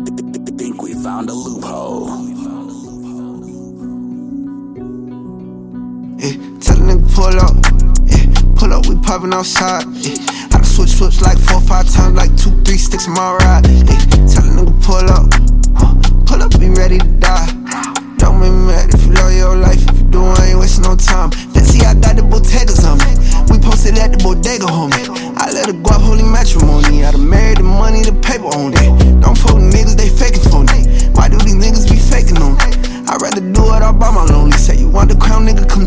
Think we found a loophole. Yeah, tell a nigga pull up. Yeah, pull up, we poppin' outside. Yeah, I switch switch like four, five times, like two, three sticks in my ride. Yeah, tell a nigga pull up. Uh, pull up, be ready to die. Don't make me mad if you love your life. If you do, I ain't wasting no time. See, I got the Bottegas on me. We posted at the bodega, homie. I let go up holy matrimony. I done married the money, the paper on it.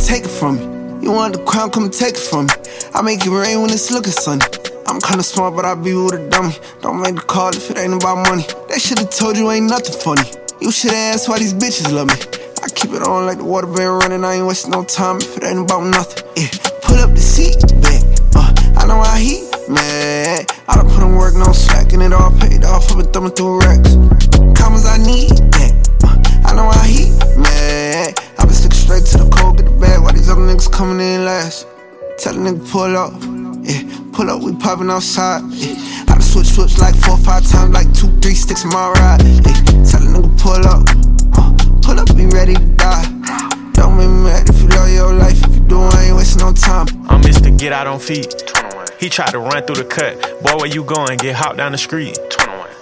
Take it from me. You want the crown, come take it from me. I make it rain when it's looking sunny. I'm kinda smart, but I be with a dummy. Don't make the call if it ain't about money. They should've told you ain't nothing funny. You should've asked why these bitches love me. I keep it on like the water been running. I ain't wasting no time if it ain't about nothing. Yeah, pull up the seat back. Uh, I know how he mad. I don't put in work, no slacking it all paid off. I've been thumbing through racks. Commas I need coming in last? Tell a nigga pull up. Yeah, pull up, we poppin' outside. Yeah, I done switch switch like four, five times, like two, three sticks in my ride. Yeah, tell a nigga pull up. Uh, pull up, be ready to die. Don't make me mad if you love your life. If you do, I ain't wasting no time. I'm Mr. Get Out on Feet. He tried to run through the cut. Boy, where you going? Get hopped down the street.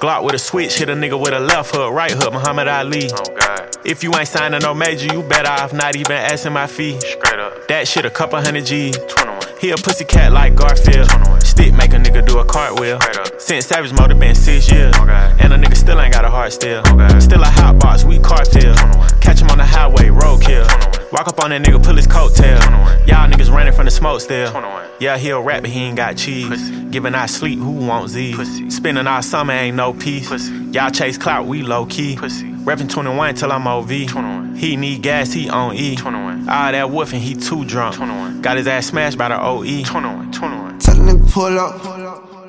Glock with a switch, hit a nigga with a left hook, right hook, Muhammad Ali. Oh God, If you ain't signing no major, you better off not even asking my fee. straight up. That shit a couple hundred G's. 21. He a pussy cat like Garfield. Stick make a nigga do a cartwheel. Since Savage Mode been six years. Oh, okay. And a nigga still ain't got a heart still. Oh, okay. Still a hot box, we cartel. 21. Catch him on the highway, roadkill. 21. Walk up on that nigga, pull his coattail. Smoke still. 21. Yeah, he a rap, but he ain't got cheese. Pussy. Giving our sleep, who wants Z's? Pussy. Spending our summer, ain't no peace. Pussy. Y'all chase clout, we low key. Pussy. Reppin' 21 till I'm OV. 21. He need gas, he on E. 21. All that woofing, he too drunk. 21. Got his ass smashed by the. OE. 21. 21. Tell a nigga pull up.